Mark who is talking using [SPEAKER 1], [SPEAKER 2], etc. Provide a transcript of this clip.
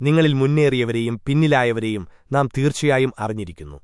[SPEAKER 1] നിങ്ങളിൽ മുന്നേറിയവരെയും പിന്നിലായവരെയും നാം തീർച്ചയായും അറിഞ്ഞിരിക്കുന്നു.